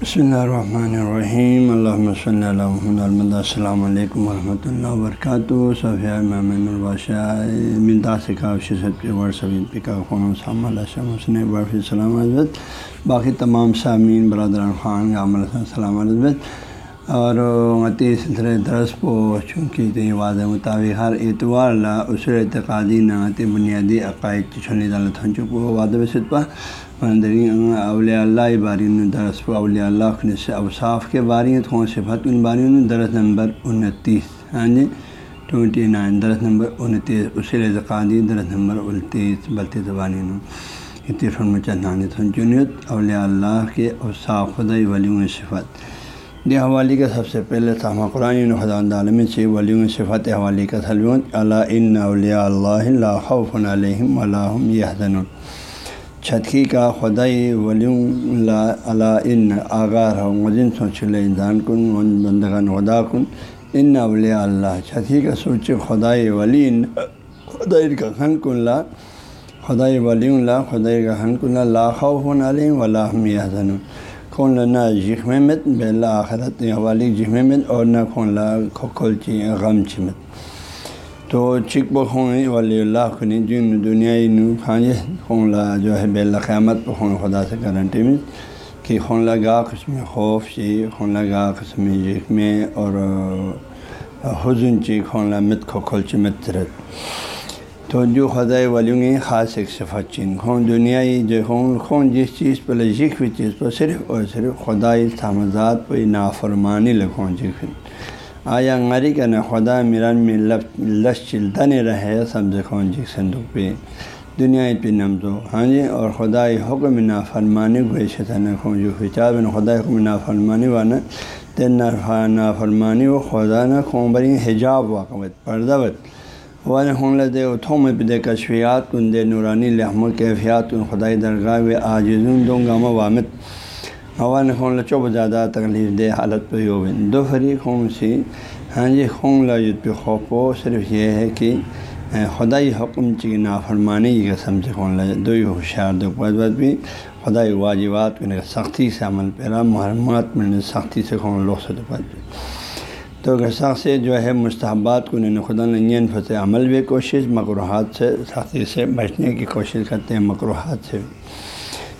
بسم اللہ الرحمن الرحیم۔ اللہ صلی اللہ محمد السلام علیکم ورحمۃ اللہ وبرکاتہ۔ صفیہ ممن البادشاہ منتا سے شیشت پہ ورثہ پکا قوم صام اللہ حسن برف السلام عزت باقی تمام سامعین، برادران، خان عام السلام عزت اور غتی سلسلہ درس پو چونکہ تے واضح مطابق ہر اتوار اللہ اصول اعتقادی، نعت بنیادی عقائد چھلی دالت ہن چکو وعدہ وسط اولیاء اللہ بارین درس اولیاء اللہ سے اوصاف کے باریں تھوں صفت ان بارین درس نمبر انتیس ہاں جی؟ ٹوئنٹی نائن، درس نمبر انتیس اصول اعتقادی درس نمبر انتیس، بلتی زبان اتفاق میں چندانی ہاں جی، تھنچنیت اولیاء اللہ کے اوصاف خدائی ولیوں صفت۔ یہ حوالے کا سب سے پہلے تاہمہ قرآن خدا عالم سے ولیوں صفت حوالے کا سلوت اللہ ان اولیاء اللہ اللہ خوف علیہم اللّہ یہ چھتکی کا خدائی ولیوں اللہ علیہ ان آغار ہو مجن سوچ لے انسان کن بندگان خدا کن۔ ان اولیاء اللہ۔ چھتکی کا سوچ خدائی ولی خدائی کا خن کن لا خدائی ولی اللہ خدائی کا خن کن اللہ خوف علیہم ولاحم یہ کھون نہ جخم مت بلا آخرت والی جخم مت، اور نہ کھون لا کھول چی، غم چمت تو چک بخون ولی اللہ خنی جن دنیا نو کھانجے خون لا جو ہے بلا قیامت بخون خدا سے گارنٹی میں کہ خون لگا قسم خوف چی خون لگا قسم جخم اور حضن چی خون مت کھو کھول چی مت تو جو خدا ولیوں خاص ایک صفت چین۔ خون دنیائی جو خون خون جس چیز پہ لکھ ہوئی چیز پر صرف اور صرف خدائی تھامزات پہ نافرمانی لکھوں جی آیا غری کا نہ خدا میران میں لش چلتا نہیں رہے سمجھ خون جی صندوق پہ دنیا پہ نمزو ہاں جی اور خدائی حکم نا نافرمانی کو شیطان خون جو خچاب خدا حکم نا نافرمانی وانا۔ تین نافرمانی و خدا نہ خون بری حجاب واقعت پردوت ون خون دے اتھوں میں پدے کشفیات کن دے نورانی لحم و کیفیات کن خدائی درگاہ و آجزون دوں گا وامت ہوا خون چوب زیادہ تکلیف دہ حالت پہ ہو دو فری خون سی ہاں جی خون لجت پہ خوف و صرف یہ ہے کہ خدائی حکم چی نافرمانی کا سمجھ خون لج دو ہی ہوشیار دو۔ پوز بھی خدائی واجبات کو سختی سے عمل پیرا، محرمات میں سختی سے خون لوگ سے بھی۔ تو اگر سخت سے جو ہے مستحبات کو انہوں خدا نین فتح عمل بھی کوشش مقروحات سے، سختی سے بچنے کی کوشش کرتے ہیں مقروحات سے۔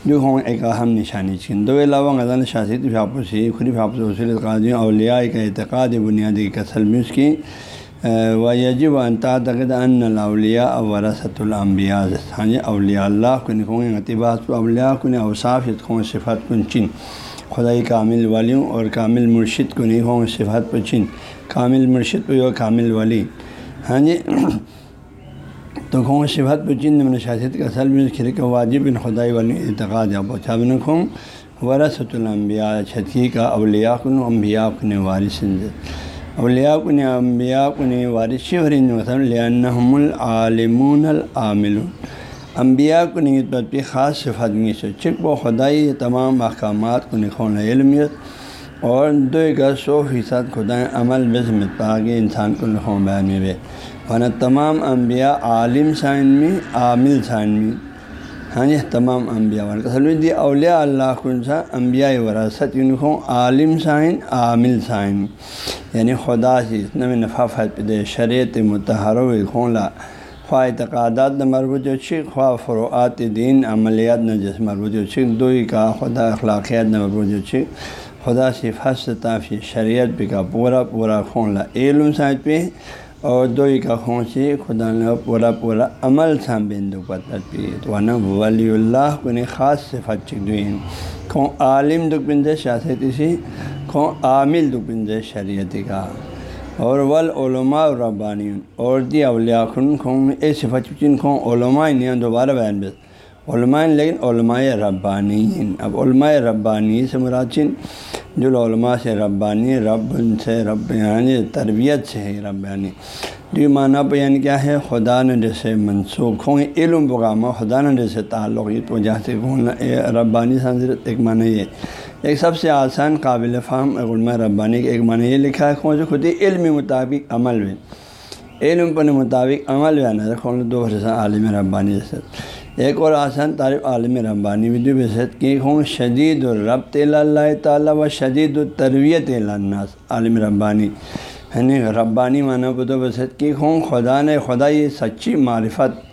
جو ہوں ایک اہم نشانی چین دو علاوہ غزال شاست فاپسی خری فاپس وصول قاضی اولیاء کا اعتقاد بنیادی کسل بھی اس کی و یجب و انتاطقد ان الاولیاء ورثت الانبیاء ہاں جی اولیاء اللہ کن خون اطباء اولیاء کن اوصاف خون صفات کن چن خدائی کامل والیوں اور کامل مرشد کو نہیں ہوں صفات چن کامل مرشد پہ کامل والی ہاں جی تو خوں صفات چن من شاست کا اصل میں واجب ان خدائی والی اعتقاد یا پہنچا بن خوں ورثۃ الانبیاء چھتکی کا اولیاء کن امبیا کن وارث اولیاء کن امبیا کن وارث ورث لنحم العالمون العامل انبیاء کو نیت خاص صفت میں سے چک و خدائی تمام احکامات کو نکھون علمیت اور دو کا سو فیصد خدا عمل بزمت پاگے انسان کو نخون بیان میں ہاں ورنہ تمام انبیاء عالم سائن میں، عامل سائن میں۔ ہاں جی تمام انبیاء ورنہ اولیاء اللہ کن سا انبیاء وراثت یعنی یونیخوں عالم سائن عامل سائن یعنی خدا سے اتنا میں نفع دے شریعت متحر و خونلا خواہ اعتقادات نہ مربوط چھ خواہ فروعات دین، عملیات نہ جس مربوط چھ دو ہی کا خدا اخلاقیات نہ مربوط چھ خدا سے تافی شریعت پہ کا پورا پورا خون لا۔ علم سائد پہ اور دو ہی کا سے خدا نے پورا پورا عمل سام بندو پتہ پہ تو ورنہ ولی اللہ کو نے خاص سے فچک دوئین کھوں عالم دکھ بندے شاست اسی کھوں عامل دکھ بندے شریعت کا اور ول علماء ربانی اور دی اولیاء خن خون اے صفت چن خون علماء نہیں دوبارہ بیان بس علماء لیکن علماء ربانی اب علماء ربانی سے مراچن جو علماء سے ربانی، رب سے رب یعنی تربیت سے ہے ربانی۔ جو معنی پہ یعنی کیا ہے؟ خدا نے جیسے منسوخ ہوں، علم بغامہ خدا نے جیسے تعلق، یہ تو جہاں سے ربانی سنظرت ایک معنی یہ ایک سب سے آسان قابل فہم علماء ربانی کا ایک معنی یہ لکھا ہے کون سے خود ہی علم مطابق عمل بھی علم پر مطابق عمل بھی آنا خون دو عالم ربانی جیسے۔ ایک اور آسان تعریف عالم ربانی ودو بصحت کی ہوں شدید الربط اللہ تعالیٰ و شدید الترویت الناس، عالم ربانی۔ یعنی ربانی معنی بدو بصحت کی ہوں خدا نے خدا یہ سچی معرفت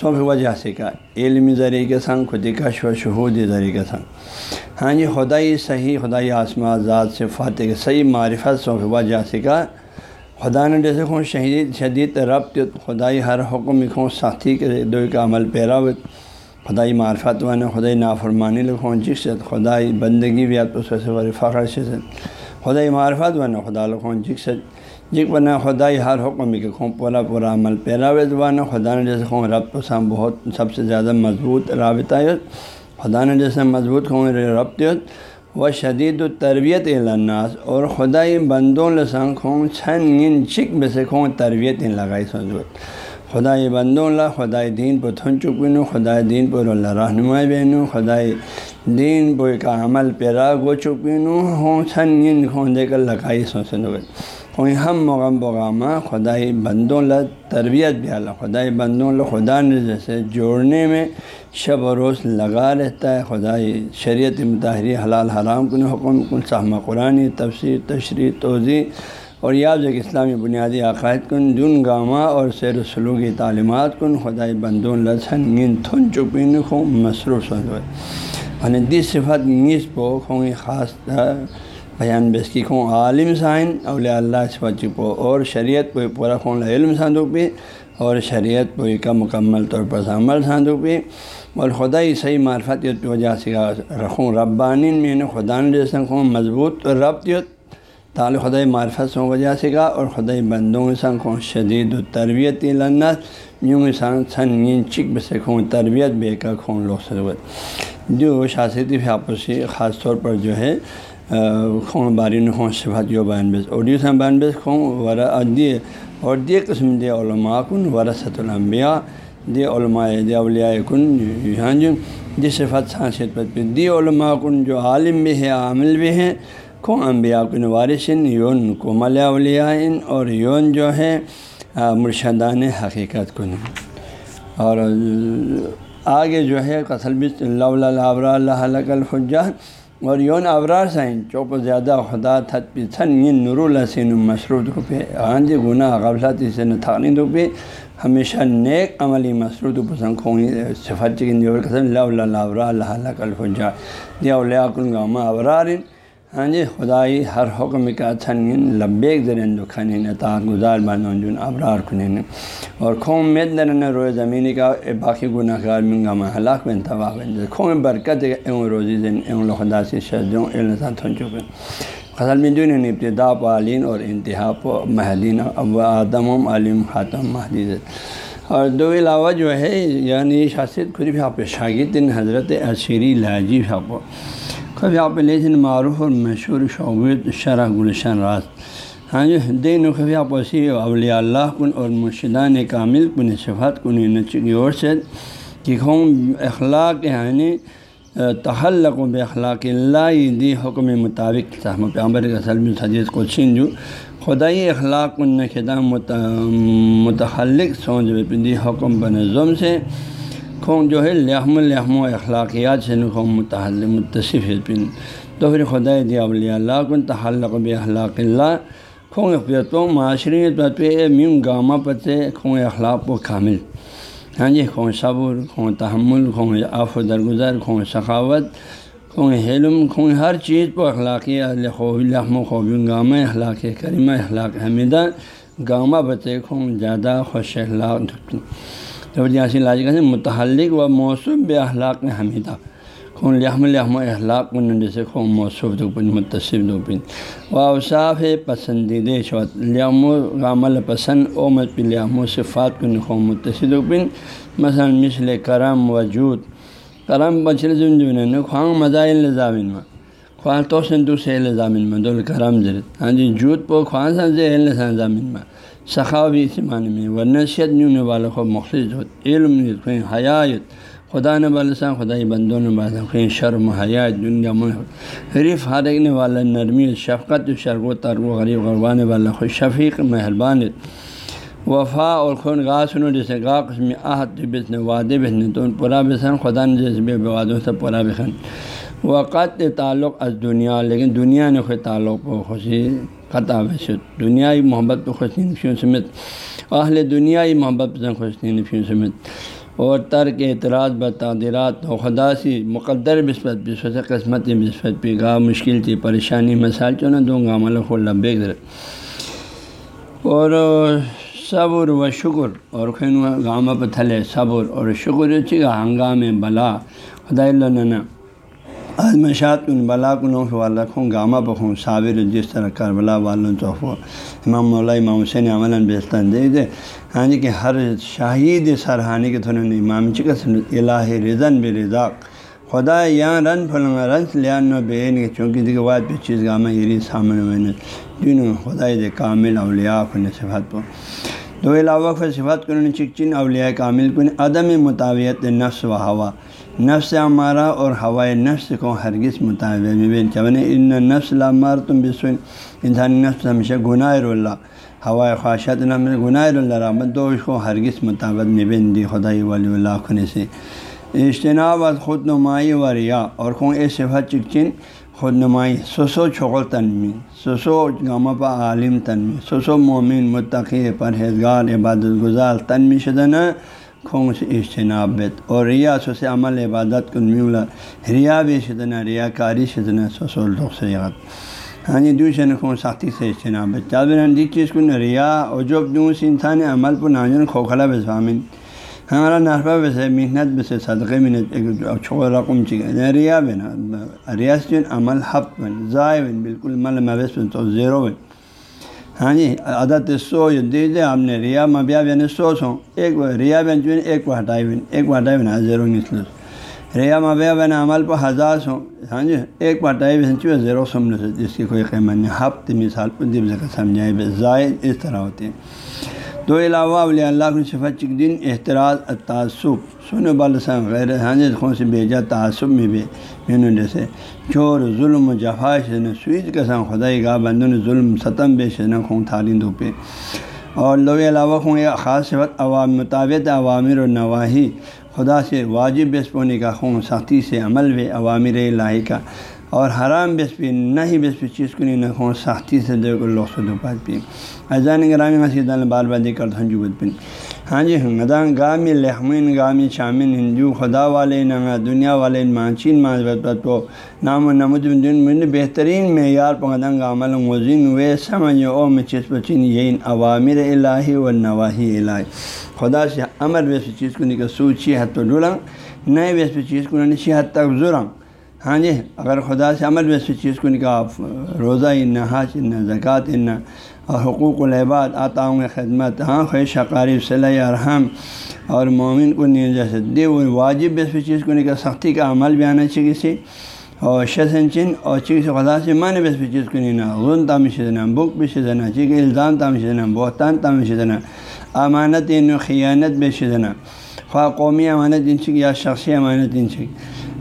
سو وجہ سے کا علمی ذریعے کے سنگ خودی کا شو شہودی ذریعے کے سنگ۔ ہاں جی خدائی صحیح خدائی آسما ذات سے فاتح صحیح معرفت سو وجہ سے کا خدا نے جیسے خون شہید شدید ربط خدائی ہر حکم خوں ساتھی کے دو کا عمل پیرا خدائی معرفت و خدائی نافرمانی لکھوں جس سے، خدائی بندگی بھی آپ سے فخر سے خدائی معرفت و خدا لکھوں جس سے۔ جک بنا خدائی ہر حکم کے خوں پورا پورا عمل پیرا زبان خدا نے جیسے خوں رب تو سام بہت سب سے زیادہ مضبوط رابطہ خدا نے جیسے مضبوط خوں ربط و شدید و تربیت الناس، اور خدائی بندوں لسان خوں چھن چک بے خوں تربیت لگائی سوچ خدائی بندوں لا خدائی دین پر تھن چکن خدائی دین پر اللہ رہنمائی بہن خدائی دین پر کا عمل پیرا گو چکن ہوں چھن خوں دے کر لگائی سوچ کوئی ہم مغم بغامہ خدائی بندوں ل تربیت بھی اللہ خدائی بندوں ل خدا نے جیسے جوڑنے میں شب و روز لگا رہتا ہے۔ خدائی شریعت متحری حلال، حرام، کن حکم، کن سہمہ قرآن تفسیر، تشریح توضیع اور یاد ایک اسلامی بنیادی عقائد کن، جن گامہ اور سیر و سلوکی تعلیمات کن خدائی بندوں لسن تھن چپین خوں مصروف یعنی دی صفت نیس پو خوں خاص بیان بیس کی خوں عالم سائن، اولیاء اللہ صفت چپو اور شریعت پہ پورا خون علم ساندو پہ اور شریعت پہ کا مکمل طور پر عمل ساندو پہ اور خدا ہی صحیح معرفت کی وجہ سے رکھوں۔ ربانی میں خدا نے جیسے مضبوط ربط تعلق خدائی معرفت سے وجہ سے کا اور خدائی بندوں سنگ شدید و تربیت لنت یوں انسان سن چک بس خوں تربیت بے کا خون لوگ سربت جو شاستِ آپسی خاص طور پر جو ہے خون بارین خون صفت یو بیان بیس اور سن بیان بیس خون ورا دی اور دی قسم دے علماء کن ورثت الانبیاء دی علماء دی اولیاء کن جی، یہاں جو دی صفت سانست پر دی علماء کن جو عالم بھی ہے عامل بھی ہیں، کون انبیاء کن وارثن یون کومل اولیاء اور یون جو ہے مرشدان حقیقت کن۔ اور آگے جو ہے قصل بس اللہ ابرا اللہ الحجات اور یون ابرار سائن چوپ زیادہ خدا تھت پی تھن یہ نور الحسین مسرود کو پہ آن جی گناہ قبلات سے نتھانی تھانی ہمیشہ نیک عملی مسرود پسند کھونگی صفت چکن دیور قسم لا اللہ ابرا اللہ اللہ کل فجا دیا اللہ کن گاما ابرارن ہاں جی خدائی ہر حکم کا چھن لبیک درن دکھن اطاعت گزار بان جن ابرار کنین۔ اور کھوم میں درن روئے زمینی کا باقی گناہ گار منگا میں ہلاک بن تباہ بن کھوم برکت اون روزی دن اون خدا سے شدوں علم تھن چکے۔ خصل میں دن ابتدا پالین اور انتہا پو محدین اب آدم عالم خاتم محدید اور دو علاوہ جو ہے یعنی شاست خود بھی آپ شاگرد حضرت عشیری لاجی آپ۔ کبھی آپ لیکن معروف اور مشہور شعبت شرح گلشن راز۔ ہاں جی دین و کبھی آپ وسیع اولیاء اللہ کن اور مرشدان کامل کن صفات کن نچی اور سے کہ ہوں اخلاق یعنی تحلق و بے اخلاق اللہ دی حکم مطابق صاحب پیامبر کا سلم سجید کو چھین جو خدائی اخلاق کن خدا متحلق سوچ دی حکم بنظم سے۔ کھوں جو ہے لحم الحم و اخلاقیات سے نخوم متحل متصف ہے پن۔ تو پھر خدا دیا اللہ کن تحلق بے اخلاق اللہ۔ کھوں اختیتوں معاشرے پہ میم گامہ پتے کھوں اخلاق و کامل۔ ہاں جی کھوں صبر کھوں تحمل کھوں آف و درگزر کھوں سخاوت کھوں حلم کھوں ہر چیز پہ اخلاقی خوب لحم و خوب گامہ اخلاق کریمہ اخلاق حمیدہ۔ گامہ بتے کھوں زیادہ خوش اخلاق۔ توجہ لاج کا متحلق و موصوف بے اخلاق حمیدہ خون لحم لحم و اخلاق جیسے خون موصوف دوپن متصف دوپن و اوصاف پسندیدہ شوت لحم و غامل پسند، او مت لحم و صفات کن خون متصف دوپن مثلاً مثل کرم وجود۔ کرم بچل زمین خواہ مزائل زامن میں۔ خواہ تو سندو سے زامن میں دول کرم زرت ہاں جی جوت پو خواہ سن زامن میں۔ سخا بھی اسی معنی میں ورنشیت نیون والا کو مخصوص ہو، علم حیات، خدا نے بالساں خدائی بندوں نے بال شرم حیات، دنیا میں حریف ہارنے والا نرمی، شفقت شرگ و ترگ و غریب غربان والا خوش شفیق، مہربان. وفا اور خون گاہ سنو جیسے گاہ قسم آہت بسن وعدے بسن تو پورا بسن خدا نے جیسے بے وادوں سے پورا بسن وقت تعلق از دنیا، لیکن دنیا نے خود تعلق و خوشی قطع بشد. دنیائی محبت پہ خوش نفیوں سمت. اہل دنیائی محبت پسند خوش نفیوں سمت. اور ترک اعتراض بتادرات و خدا سی مقدر بسپت بسپت قسمت بسپت پہ گاہ مشکل تھی پریشانی مسائل چونہ دوں گا عمل خو لبے اور صبر و شکر. اور خین گامہ پہ تھلے صبر. اور شکر چیگا ہنگام بلا. خدا اللہ آزمشات کن بلا کنوں والا خوں گامہ پخوں صابر جس طرح کربلا والوں تو امام مولا امام حسین عمل بیستان دے دے۔ ہاں جی کہ ہر شہید سرحانی کے تھوڑے امام چکس الہ رضن بے رضا۔ خدا یا رن پھلنگا رنس لیا نو بین کے چونکہ دیکھ واد پہ چیز گامہ یری سامنے میں جن خدا دے کامل اولیاء کن صفات پہ دو علاوہ پھر صفات کرنے چکچن اولیاء کامل کن عدم مطابعت نفس و ہوا۔ نفس ہمارا اور ہوائے نفس کو ہرگز مطابق چون یعنی ان نفس لامار تم بسن انسانی نفس ہمیشہ گناہ اللہ ہوائے خواہشات نام گناہ اللہ رحمت دو اس کو ہرگز مطابق نبین دی۔ خدائی ولی اللہ کھنے سے اجتناب خود نمائی و ریا۔ اور خوں اے صفت چکچن خود نمائی سسو چھغل تنمی سسو گامہ پا عالم تنمی سسو مومن متقی پرہیزگار عبادت گزار تنمی شدنا خون سے اجتناب بیت. اور ریا سو سے عمل عبادت کن میولا. ریا بھی شدنا ریا کاری شدنا سسو لوگ سے ہاں جی دوسرے خون سختی سے اجتناب بیت. چار دی چیز کن ریا اور جو دوں سے انسان عمل پر ناجن کھوکھلا بے سامن ہمارا نرفہ ویسے محنت ویسے صدقے محنت چھوڑ رقم چکے ریا بنا ریاست عمل حق بن ضائع بن، بالکل مل مویس بن، تو زیرو بن. ہاں جی عادت سو دے دے آپ نے ریا مبیا بین سو سو ایک ریا بین چون ایک وہ ہٹائی بن ایک وہ ہٹائی بن زیرو نسل ریا مبیا بین عمل پہ ہزار سو ہاں جی ایک وہ ہٹائی بن چون زیرو سمن سے جس کی کوئی قیمت نہیں ہفت مثال پہ دب سے سمجھائے بے زائد اس طرح ہوتے ہیں تو علاوہ اولیاء اللہ کی صفت چک دن احتراض تعصب سن بالسم غیر حاضر خون سے بھیجا تعصب میں بھی مینو جیسے چور ظلم و جفا شن سویچ کے خدائی گاہ بندن ظلم ستم بے شن خون تھالین دو پہ اور لوگ علاوہ خون ایک خاص صفت عوام مطابق عوامر و نواحی خدا سے واجب بیس پونے کا خون سختی سے عمل و عوامر الہی کا اور حرام بس پہ نہ ہی بس پہ چیز کو نہیں نہ خون سختی سے دے کو لوگ سے پات پی اذان گرامی مسجد بار بادی کر دھن جو پن ہاں جی ہدان گامی لحمین گامی شامن ہندو، خدا والے نہ دنیا والے مانچین ماں تو نام و نمود بہترین معیار پنگدنگ عمل موزین وے سمجھ او میں چیز پچین یہ عوامر الہی و نواحی الہی۔ خدا سے امر ویسے چیز کو نکل سوچی حت تو ڈولنگ نئے ویسے چیز کو نشی حد تک زورنگ ہاں جی اگر خدا سے عمل ویسے چیز کو نکاح روزہ نہ حج، نہ زکوٰۃ نہ اور حقوق العباد آتاؤں خدمت ہاں خواہ شقاری صلی ارحم۔ اور مومن کو نہیں جیسے دے وہ واجب چیز کو نکاح سختی کا عمل بھی آنا چاہیے کسی۔ اور شسن چن، اور چیز سے خدا سے مانے ویسے چیز کو نہیں غن تام شدنا بک بھی شدنا چیک الزام تام شدنا بہتان تام شدنا امانت ان خیانت بے شدنا خواہ قومی امانت ان چکی یا شخصی امانت ان چکی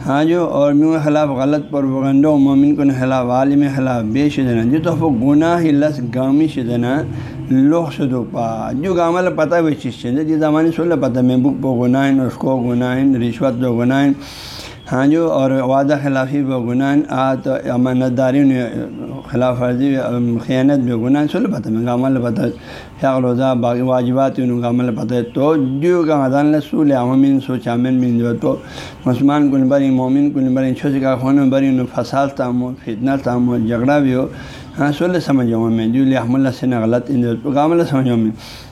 ہاں جو، اور میوں خلاف غلط پر وغنڈو مومن کن خلاف عالم خلاف بے شدنا۔ جو تو گناہ لس گامی شدنا لوہ شدو پا۔ جو گامل پتہ وہ چیز چیز جی زمانے سولہ پتہ میں بک پو گناہ اس کو گناہ رشوت دو گناہ ہاں جو اور وعدہ خلافی و گناہ آ تو امانت داری خلاف ورزی خیانت بھی گناہ سولہ پتہ میں گامل پتہ حق روزہ باقی واجبات ان کا عمل پتہ تو جو کا مدان سول امین سو چامن مین جو تو مسلمان کن بری، مومن کن بری چھوٹی کا خون بری ان فساد تام ہو فتنہ تام ہو جھگڑا بھی ہو۔ ہاں سولہ سمجھوں میں جو لحم اللہ سے نہ غلط ان کام اللہ سمجھوں میں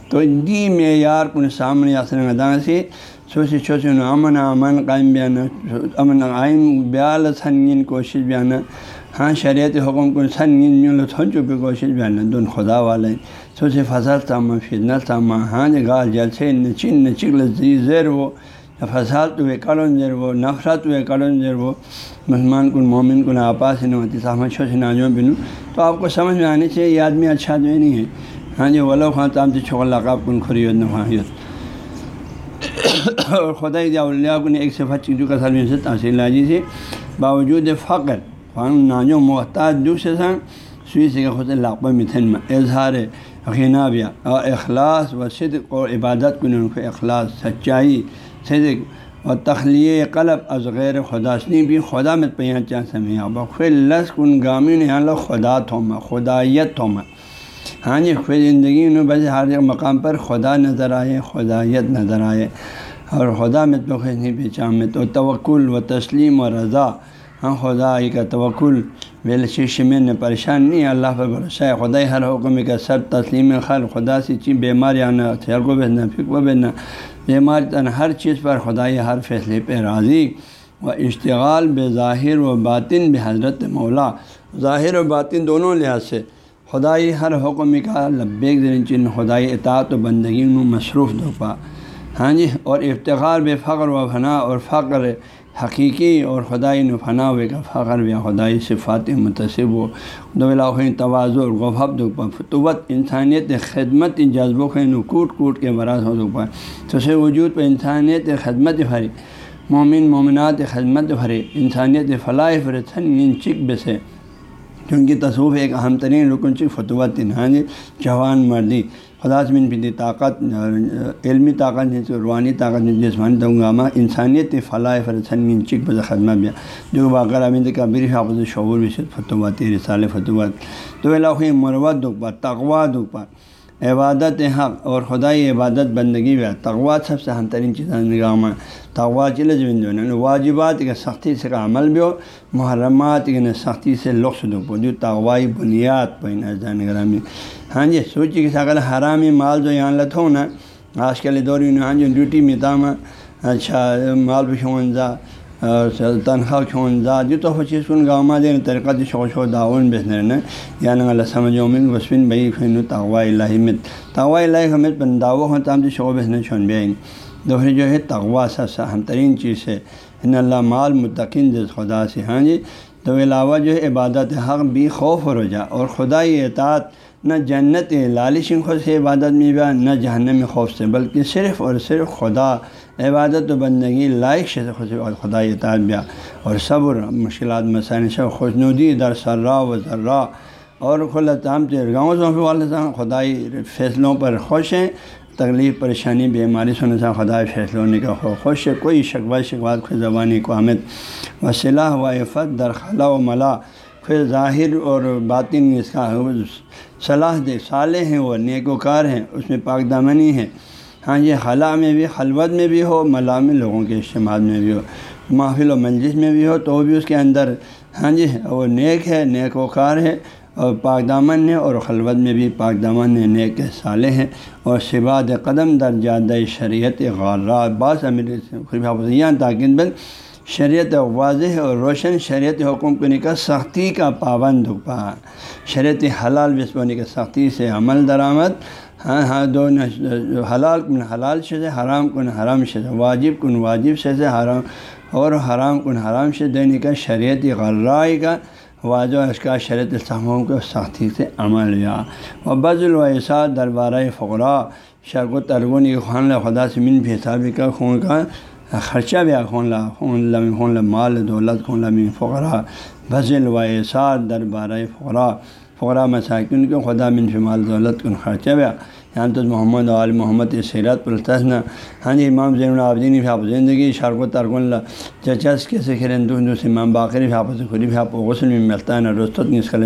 تو دی معیار کن سامنے یاسن ادان سے سوچی چھوٹی امن امن قائم بیانا، امن قائم بیال سنگین کوشش بیانا۔ ہاں شریعت حکم کو سنگین میول تھن چپی کوشش بیانا۔ دون خدا والے۔ سوچے فصل تھا فتنہ تھا ہاں جی گال جل سے نچن نچکل زیر وہ۔ فساد ہوئے کڑن زیر وہ۔ نفرت ہوئے کڑن زیر وہ۔ مسلمان کن، مومن کن، آپاس نوتی صاحب چھو سے ناجو بنو۔ تو آپ کو سمجھ میں آنی چاہیے یہ آدمی اچھا جو نہیں ہے۔ ہاں جی ولو خاں تام سے چھوڑ لگا کن کھری نفایت اور خدا اللہ کن ایک صفت چیزوں کا سلم سے تحصیل لاجی سے باوجود فقر فن ناجو محتاط دوسرے سنگ سوئی سے خود لاقبہ متھن میں اظہار یقینا بیا اور اخلاص و صدق اور عبادت کن ان کو اخلاص سچائی صدق اور تخلیہ قلب از غیر خدا سنی بھی خدا میں پیاں چاہ سمے بخ لس کن گامین یہاں خدا تھوما خدایت تھوما ہاں جی خود زندگی میں بس ہر جگہ مقام پر خدا نظر آئے خدایت نظر آئے۔ اور خدا میں تو نہیں پہچان، میں تو توکل و تسلیم و رضا۔ ہاں خدا کا توکل۔ ویل شیش میں نے پریشان نہیں، اللہ پر بھروسہ ہے۔ خدا ہر حکم کا سب تسلیم خل خدا سے چیز بیماری آنا، ہتھیار کو بھیجنا، فکر بھیجنا۔ بیماری تن ہر چیز پر خدائی ہر فیصلے پہ راضی۔ و اشتغال بے ظاہر و باطن بے حضرت مولا۔ ظاہر و باطن دونوں لحاظ سے۔ خدائی ہر حکم کا لبیک دن چن خدائی اطاعت و بندگی میں مصروف دو پا ہاں جی اور افتخار بے فخر و فنا اور فخر حقیقی اور خدائی نفنا ہوئے کا فخر و خدائی صفات متصب و دو توازو اور غفب دکھا فتوت انسانیت خدمت جذب و خین کوٹ کوٹ کے براز ہو دکھا تو سے وجود پہ انسانیت خدمت بھری مومن مومنات خدمت بھرے انسانیت فلاح فرسن چک بسے۔ کیونکہ تصوف ایک اہم ترین رکن چک فتوت ہاں جوان مردی۔ خدا فدی طاقت، علمی طاقت روحانی طاقت جسمانی تنگامہ انسانیت فلاح فرسن چک بز خدمہ بیا۔ جو باقر امید کبیر حافظ شعور وشد فتوات رسال فتوات تو علاقے مروت دکھ پا تقوا دکھ پا عبادت حق اور خدائی عبادت بندگی بھی تغوا سب سے اہم ترین چیز نگامہ تغوا چلے جو واجبات کے سختی سے کا عمل بھی ہو، محرمات کے سختی سے لطف دو جو تغوائی بنیاد پہ نگرامی ہاں جی سوچی کہ اگر حرامی مال جو یہاں لتھو نا، آج کل دور ہاں جو ڈیوٹی میں تام اچھا مال بھی شونزا تنخواہ کھون زا جو تو چیز کن گاؤں دین طریقہ شو شو داون بہتر نا یا اللہ سمجھ اومن وسفن بھائی خین تغوا اللہ مت تغوا اللہ ہمت بن داو ہوں تام شو بہن چھون بے دوہری جو ہے تغوا سب سے اہم ترین چیز ہے ان اللہ مال متقن جس خدا سے ہاں جی تو علاوہ جو ہے عبادت حق بھی خوف ہو جا اور خدائی اطاعت نہ جنت لالش خود سے عبادت میں بھی نہ جہنم خوف سے بلکہ صرف اور صرف خدا عبادت و بندگی لائق سے خدا اطاعت اور صبر، مشکلات مسائل سے خوشنودی، در سرا و ذرا۔ اور تام گاؤں سے والے خدائی فیصلوں پر خوش ہیں۔ تکلیف، پریشانی، بیماری سے سے خدائی فیصلوں ہونے کا خوش ہے کوئی شکوہ شکوات خود زبانی کو آمد و صلاح و عفت درخلا و ملا۔ پھر ظاہر اور باطن اس کا صلاح دے، صالح ہیں وہ نیک و کار ہیں۔ اس میں پاک دامنی ہے ہاں یہ خلا میں بھی خلوت میں بھی ہو ملا میں لوگوں کے اجتماع میں بھی ہو، محفل و منجس میں بھی ہو، تو بھی اس کے اندر ہاں جی وہ نیک ہے، نیک و کار ہے اور پاک دامن ہے اور خلوت میں بھی پاک دامن ہے، نیک صالح ہیں اور شباد قدم در جادہ شریعت غالات بعض امیر یہاں تاکہ بند، شریعت واضح اور روشن، شریعت حکم کو نکل سختی کا پابند پا، شریعت حلال بسپونی کا سختی سے عمل درآمد ہاں ہاں دو حلال کن حلال سے حرام کن حرام سے واجب کن واجب سے حرام اور حرام کن حرام سے دینے کا شریعت غرائے کا واضح اس کا شریعت السلاموں کو سختی سے عمل یا۔ و بز الویسا دربارہ فقرا شرک و ترغنی خان خدا سے من بھی حسابی کا خون کا خرچہ بھی خون لا خون لم خون مال، دولت، خون لم فقرا بز الویسا دربارہ فقرا فقرا مساکن کے خدا من فمال دولت کن، خرچہ بھی یعنی یہاں تو محمد عال محمد سیرت پرتسن ہاں جی امام زین العابدین بھی زندگی شارک و ترک اللہ چچس کیسے کھیرن دوسرے امام باقری بھی آپ خود غسل میں ملتا ہے نا روست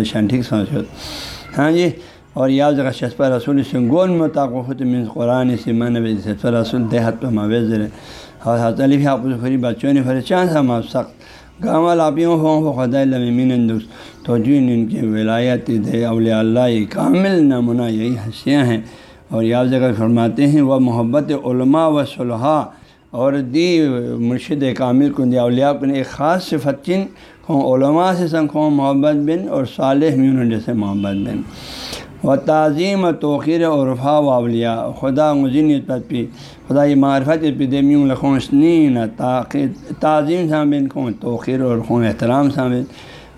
شان ٹھیک سمجھ ہاں جی اور یا جگہ شسپہ رسول سے گول مطاقت من قرآن سے من رسول دیہات پہ مویز اور حضرت علی بھی خری بچوں نے پھر چاند سا سخت گاؤں لاپیوں ہوں خدا المین اندوس. تو جن ان کی ولایت دے اولیاء اللہ کامل نمونہ یہی ہنسیاں ہیں. اور یا جگہ فرماتے ہیں، وہ محبت علماء و صلحہ اور دی مرشد کامل کن اولیاء کن، ایک خاص صفت چن خوں علماء سے سنگ خوں محبت بن اور صالح میون جیسے محبت بن. و تعظیم و توقیر عرفا و خدا مزین پت پی، خدا معرفت پی دمیوں لکھوں تعظیم سامن خوں توقیر اور خوں احترام سامن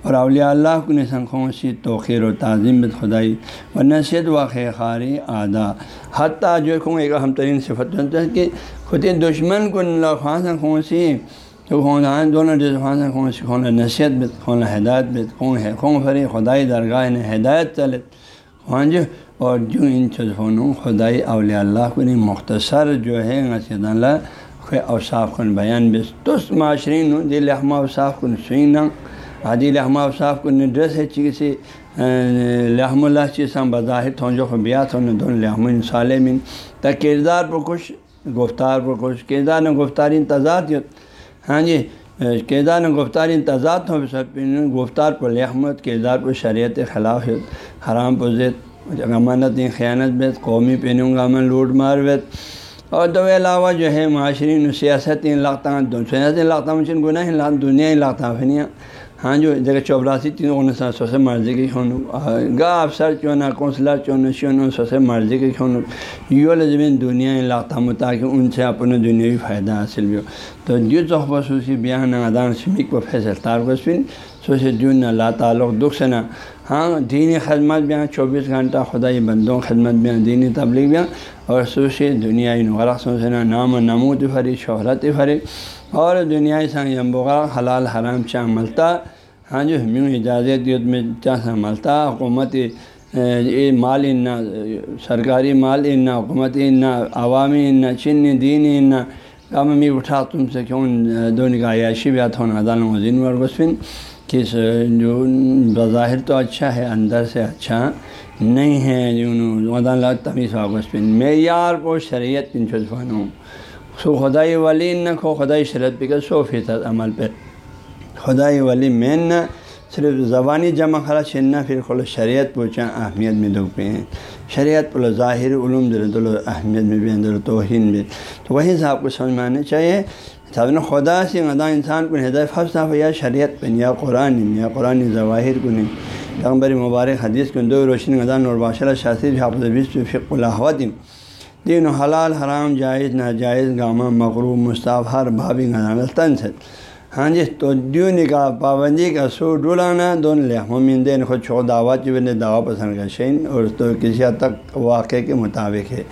اور اولیاء اللہ کو نسنخوں سی توخیر و تعظیم بد خدائی و نصیحت و خاری آدا حتیٰ جو کھوں ایک اہم ترین صفت ہے کہ خود دشمن کو خواہ سنکھوں سی تو خواہ دونوں جیسے خواہ سنکھوں سی خونا نصیحت بد خونا ہدایت بد خون ہے، خون فری خدائی درگاہ نے ہدایت چلت ہاں جی اور جو ان چزفون خدائی اولیاء اللہ کو مختصر جو ہے غسید اللہ اوصاف کن بیان بس تس معاشرین دل لحمہ اوصاف کن سوئن عادی لحمہ اوصاف کن ڈریس ہے، چیز لحم اللہ چیز ہم بظاہر تھوں جو خبیات ہوں دون لحم صالمین تا کردار پر کچھ گفتار پر کچھ کردار نے گفتاری تضاد ہاں جی کردار گفتار گفتاری تضاد ہوں سب گفتار پر لحمت کردار پر شریعت خلاف حرام پر ضد امانت خیانت بیت، قومی پینوں گا امن لوٹ مار بیت۔ اور تو علاوہ جو ہے، معاشرین سیاست لاگتا سیاست لاگتا چن گناہ دنیا لاگتا فنیا ہاں جو جگہ چوبراسی تین انیس سو سے مرضی کے کھون گا افسر کیوں نہ کونسلر کیوں نہ شیون سو سے مرضی کے کھون یو لذمین دنیا لاتا تاکہ ان سے اپنے دنیاوی فائدہ حاصل بھی ہو تو جو چوک خصوصی بیان ادان شمیک و فیصل تار وسفن سو سے جو نہ لا تعلق دکھ سے نہ ہاں دینی خدمت بیاں چوبیس گھنٹہ خدائی بندوں خدمت بیاں دینی تبلیغ بیاں اور سوشی دنیائی نغرق سوچنا نام و نمود فری، شہرت فری۔ اور دنیا سنگ یمبغا حلال حرام چاہ ملتا ہاں جو میوں اجازت یود میں چاہ ملتا، حکومت مال ان سرکاری مال ان حکومت ان عوامی ان چن دین ان کام میں اٹھا تم سے کیوں دونوں کا عیاشی بیات ہونا ادان وزین ورغسفن کس جو بظاہر تو اچھا ہے، اندر سے اچھا نہیں ہے، جو تمیز واغسفن معیار کو شریعت پن چھپان ہوں سو خدائی ولی نہ کھو خدائی شرط پہ سو فیصد عمل پہ خدائی ولی مین نہ صرف زبانی جمع خرا چھننا پھر خل شریعت پوچھا اہمیت میں دکھ پہ ہیں شریعت پل ظاہر علوم در اہمیت میں بھی اندر توہین بھی تو وہیں سے آپ کو سمجھ میں آنا چاہیے سب نے خدا سے ادا انسان کو ہدایت فف صاف یا شریعت پہ یا قرآن یا قرآن ظواہر کو نہیں پیغمبر مبارک حدیث کو دو روشنی غذان اور باشرہ شاثر حافظ فق الحوادم دین و حلال حرام، جائز، ناجائز گامہ مغروب مصطف ہر بھابی غذا تنس ہاں جی تو دیو نکاح پابندی کا سو ڈولانا دونوں لحمین دین خود چھو، دعوت جو نے دعویٰ پسند کا شین، اور تو کسی حد تک واقعے کے مطابق ہے۔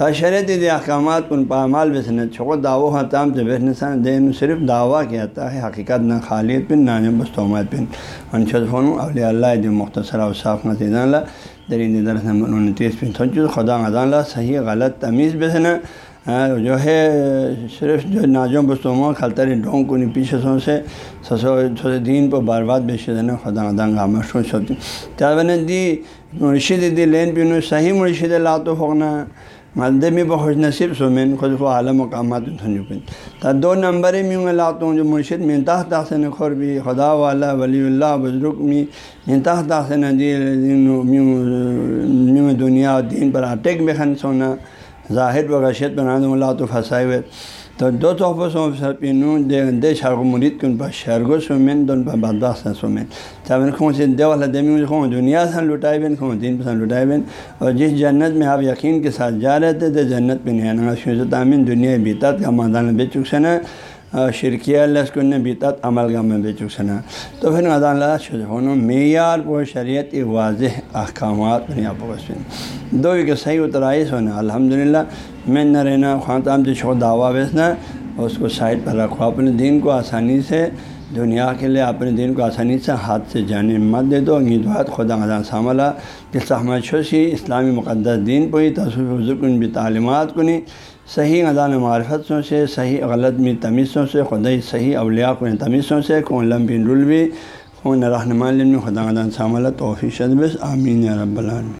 ہاں تو شریعت دی احکامات کن پامال بسن چھو دعو حتام سے بیٹھنے سان دین صرف دعویٰ کیا ہے، حقیقت نہ خالیت پن، نہ بستومت پن۔ انشد فون اولیاء اللہ جو مختصر و صاف نتیجہ اللہ درین درس نمبر انتیس پہ سوچو خدا غذا اللہ صحیح، غلط، تمیز بسنا جو ہے، صرف جو ناجوں بستوں خلطر ڈھونگ کو نہیں، پیچھے سو سے سسو سو دین پر بار بار دینا خدا خدا خدا مشہور ہوتی۔ چاہے دی، مرشد دی لین پہ صحیح مرشد لا تو ہونا مدد میں بخوش نصیب سمین خود کو اعلیٰ مقامات تا دو نمبر میں لاتا ہوں جو مرشد میں تاہ تحسن سے بھی خدا والا ولی اللہ بزرگ میں انتہا تاہ تاہ دنیا دین پر اٹیک بے خن سونا ظاہر و غشیت بنا دوں اللہ تو پھنسائے ہوئے تو دو تحفہ سوم سرپینوں دے دے شرغ مرید کن پر شرغ سومین دون پر بدبخت سومین چاہے خون سے دے والا دمی خون دنیا سے لٹائے بین خون دین پسند لٹائے بین اور جس جنت میں آپ یقین کے ساتھ جا رہے تھے تو جنت پہ نہیں آنا تعمین دنیا بیتات کا مادانہ بے چک سنا شرکیہ اللہ اس نے بیتت عمل کا میں بے چک سنا۔ تو پھر ادا اللہ شہون معیار کو شریعت واضح احکامات بنی آپ دو کہ صحیح اترائی سونا الحمد للہ میں نہ رہنا خواہ جو چھو دعویٰ بیچنا اس کو سائڈ پر رکھو۔ اپنے دین کو آسانی سے، دنیا کے لیے اپنے دین کو آسانی سے ہاتھ سے جانے مت دے دو۔ بات خدا خدا ساملہ۔ جس احمد شوشی اسلامی مقدس دین کو ہی تصویر کن بھی تعلیمات کو نہیں صحیح ادان معرفتوں سے، صحیح غلط میں تمیزوں سے خدائی صحیح اولیاء کو تمیزوں سے، کون لمبی رلوی، کون رہنما خدا خدا ساملہ توفی شدبس آمین رب العالمین۔